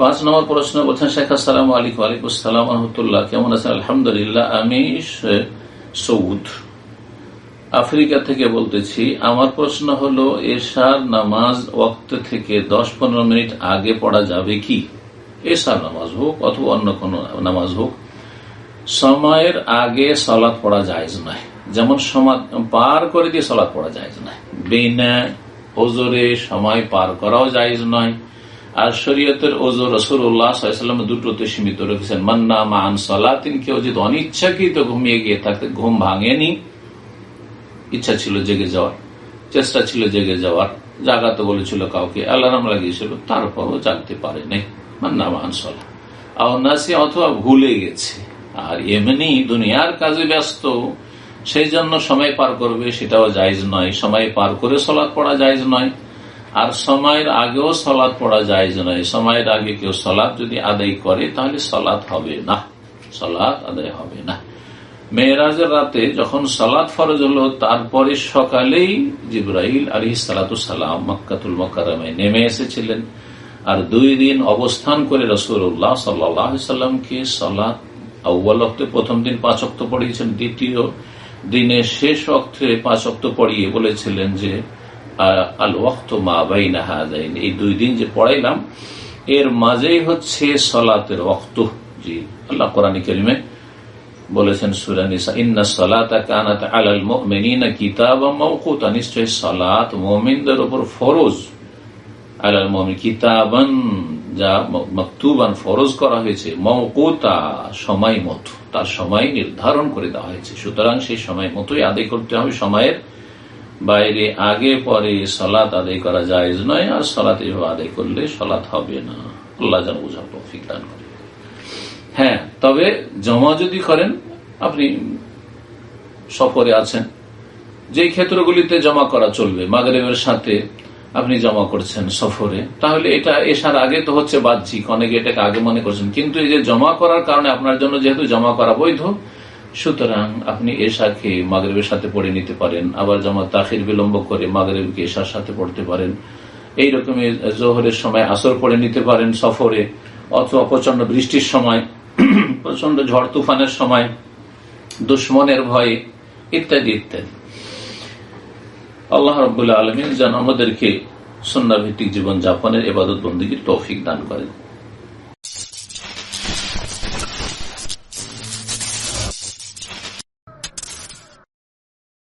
পাঁচ নম্বর প্রশ্ন বলছেন শেখ আসসালাম আলিক আলিকুসালাম রহমতুল্লাহ, কেমন আছেন? আলহামদুলিল্লাহ, আমি সৌদ। আফ্রিকা থেকে বলতেছি, আমার প্রশ্ন হলো, এশার নামাজ ওক্ত থেকে দশ পনেরো মিনিট আগে পড়া যাবে কি? এশার নামাজ হোক অথবা অন্য কোন নামাজ হোক, সময়ের আগে সলাৎ পড়া যায় নয়। যেমন পার করে দিয়ে সলাৎ পড়া যায় নয়। বিনা ওজোরে সময় পার করাও জায়জ নয়। আর শরীয়তের ওজোর রসুল্লাহাম দুটোতে সীমিত রেখেছেন। মান্না মান সলাতিন, কেউ যদি অনিচ্ছাকৃত ঘুমিয়ে গিয়ে থাকতে ঘুম ভাঙেনি, ইচ্ছা ছিল জেগে যাওয়ার, চেষ্টা ছিল জেগে যাওয়ার, জাগাতে বলেছিল কাউকে, অ্যালার্ম লাগিয়েছিল, তারপরও জানতে পারে নাই। মান্না মান সলা আওনাসি অথবা ভুলে গেছে। আর এমনি দুনিয়ার কাজে ব্যস্ত, সেই জন্য সময় পার করবে, সেটাও জায়জ নয়। সময় পার করে সলাৎ পড়া জায়জ নয়। আর সময়ের আগেও সলাৎ পড়া যায় নয় সময়ের আগে কেউ সলাৎ যদি আদায় করে, তাহলে সলাৎ হবে না। সলাৎ আদায় হবে না। মেয়েরাজের রাতে যখন সালাদ ফরজ হলো, তারপরে সকালেই জিব্রাহিল আলী সালাতাম মক্কাতুল মকারামে নেমে এসেছিলেন। আর দুই দিন অবস্থান করে রসুল্লাহ সাল্লামকে সালাদ আউ্বাল অক্তে প্রথম দিন পাঁচ অক্ত পড়িয়েছেন। দ্বিতীয় দিনে শেষ অক্তে পাঁচ অক্ত পড়িয়ে বলেছিলেন যে এই দুই দিন যে পড়াইলাম, এর মাঝেই হচ্ছে সলাতের আল্লাহ কোরআন বলেছেন সুরানিসা মাওকুতা। নিশ্চয় উপর ফরজ। আলাল মুমিন কিতাবান, যা মকতুবান ফরজ করা হয়েছে মৌকুতা সময় মতো। তার সময় নির্ধারণ করে দেওয়া হয়েছে। সুতরাং সেই সময় মতোই আদায় করতে হবে সময়ের বাইরে আগে পরে সলাৎ আদায় করা যায় নয়, আর সলাৎ এভাবে আদায় করলে সলাৎ হবে না। আল্লাহ যেন বুঝা তৌফিক দান করে। হ্যাঁ তবে জমা যদি করেন, আপনি সফরে আছেন যে ক্ষেত্রগুলিতে জমা করা চলবে, মাগরেবের সাথে আপনি জমা করছেন সফরে, তাহলে এটা এসার আগে তো হচ্ছে বাহ্যিক, অনেকে এটাকে আগে মনে করছেন। কিন্তু এই যে জমা করার কারণে আপনার জন্য যেহেতু জমা করা বৈধ সুতরাং আপনি এশাকে মাগরেবের সাথে পড়ে নিতে পারেন, আবার জমা তাখির বিলম্ব করে মাগরেবকে এশার সাথে পড়তে পারেন। এই রকমের জোহরের সময় আসর পড়ে নিতে পারেন সফরে, অথবা প্রচণ্ড বৃষ্টির সময় প্রচণ্ড ঝড় তুফানের সময়, দুশ্মনের ভয়ে, ইত্যাদি ইত্যাদি। আল্লাহ রবুল্লা আলমিন যেন আমাদেরকে সন্ন্যাভিত্তিক জীবন যাপনের এবাদত বন্দীকে তৌফিক দান করেন।